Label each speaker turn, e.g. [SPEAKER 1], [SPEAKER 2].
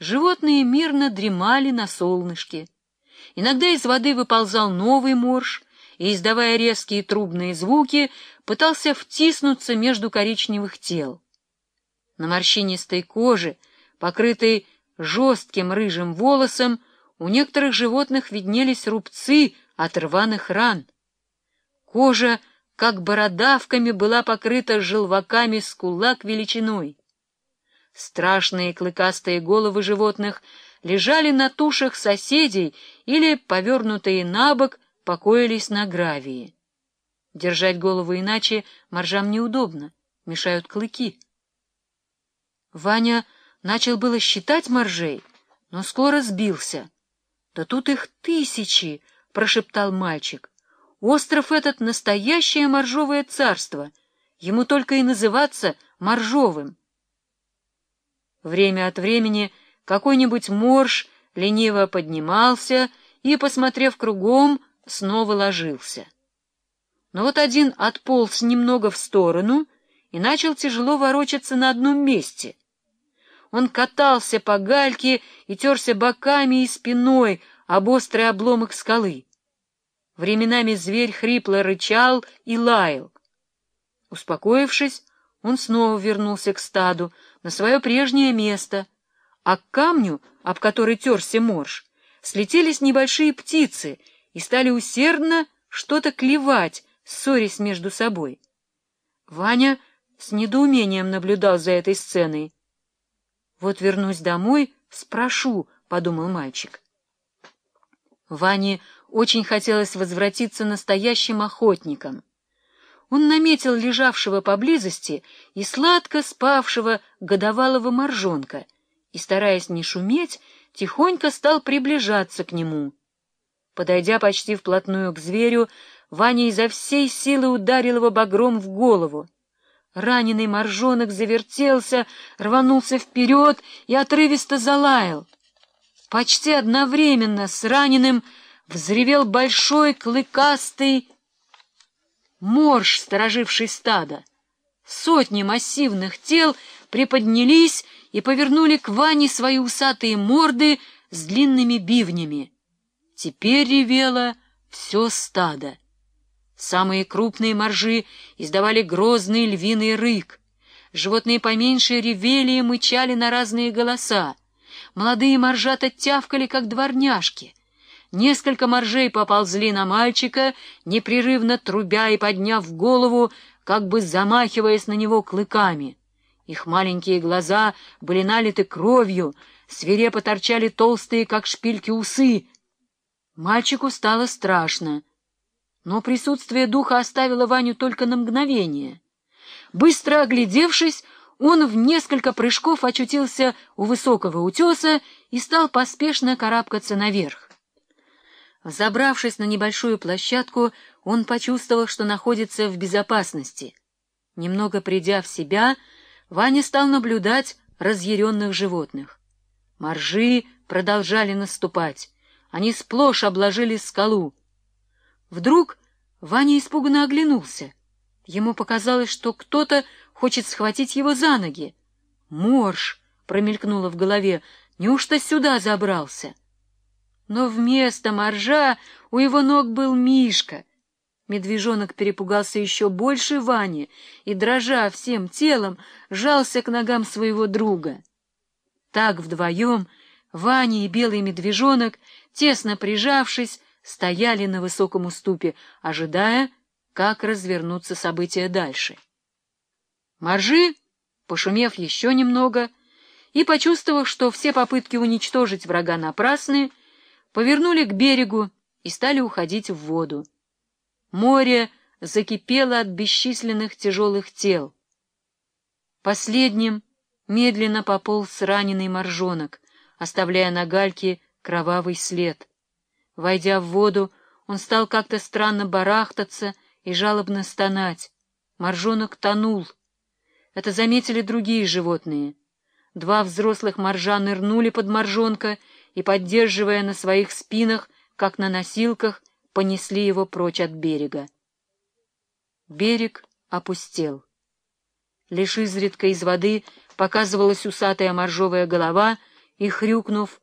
[SPEAKER 1] Животные мирно дремали на солнышке. Иногда из воды выползал новый морж и, издавая резкие трубные звуки, пытался втиснуться между коричневых тел. На морщинистой коже, покрытой жестким рыжим волосом, у некоторых животных виднелись рубцы от рваных ран. Кожа, как бородавками, была покрыта желваками с кулак величиной. Страшные клыкастые головы животных лежали на тушах соседей или, повернутые на бок, покоились на гравии. Держать голову иначе моржам неудобно, мешают клыки. Ваня начал было считать моржей, но скоро сбился. — Да тут их тысячи! — прошептал мальчик. — Остров этот — настоящее моржовое царство. Ему только и называться моржовым. Время от времени какой-нибудь морж лениво поднимался и, посмотрев кругом, снова ложился. Но вот один отполз немного в сторону и начал тяжело ворочаться на одном месте. Он катался по гальке и терся боками и спиной об острый обломок скалы. Временами зверь хрипло рычал и лаял. Успокоившись, он снова вернулся к стаду, на свое прежнее место, а к камню, об который терся морж, слетелись небольшие птицы и стали усердно что-то клевать, ссорясь между собой. Ваня с недоумением наблюдал за этой сценой. «Вот вернусь домой, спрошу», — подумал мальчик. Ване очень хотелось возвратиться настоящим охотником. Он наметил лежавшего поблизости и сладко спавшего годовалого моржонка и, стараясь не шуметь, тихонько стал приближаться к нему. Подойдя почти вплотную к зверю, Ваня изо всей силы ударил его багром в голову. Раненый моржонок завертелся, рванулся вперед и отрывисто залаял. Почти одновременно с раненым взревел большой клыкастый морж, стороживший стадо. Сотни массивных тел приподнялись и повернули к Ване свои усатые морды с длинными бивнями. Теперь ревело все стадо. Самые крупные моржи издавали грозный львиный рык. Животные поменьше ревели и мычали на разные голоса. Молодые моржата тявкали, как дворняжки. Несколько моржей поползли на мальчика, непрерывно трубя и подняв голову, как бы замахиваясь на него клыками. Их маленькие глаза были налиты кровью, свирепо торчали толстые, как шпильки, усы. Мальчику стало страшно, но присутствие духа оставило Ваню только на мгновение. Быстро оглядевшись, он в несколько прыжков очутился у высокого утеса и стал поспешно карабкаться наверх. Забравшись на небольшую площадку, он почувствовал, что находится в безопасности. Немного придя в себя, Ваня стал наблюдать разъяренных животных. Моржи продолжали наступать. Они сплошь обложили скалу. Вдруг Ваня испуганно оглянулся. Ему показалось, что кто-то хочет схватить его за ноги. «Морж!» — промелькнуло в голове. «Неужто сюда забрался?» Но вместо моржа у его ног был Мишка. Медвежонок перепугался еще больше Вани и, дрожа всем телом, жался к ногам своего друга. Так вдвоем Ваня и белый медвежонок, тесно прижавшись, стояли на высоком уступе, ожидая, как развернутся события дальше. Моржи, пошумев еще немного и почувствовав, что все попытки уничтожить врага напрасны, повернули к берегу и стали уходить в воду. Море закипело от бесчисленных тяжелых тел. Последним медленно пополз раненый моржонок, оставляя на гальке кровавый след. Войдя в воду, он стал как-то странно барахтаться и жалобно стонать. Моржонок тонул. Это заметили другие животные. Два взрослых моржа нырнули под моржонка и, поддерживая на своих спинах, как на носилках, понесли его прочь от берега. Берег опустел. Лишь изредка из воды показывалась усатая моржовая голова и, хрюкнув,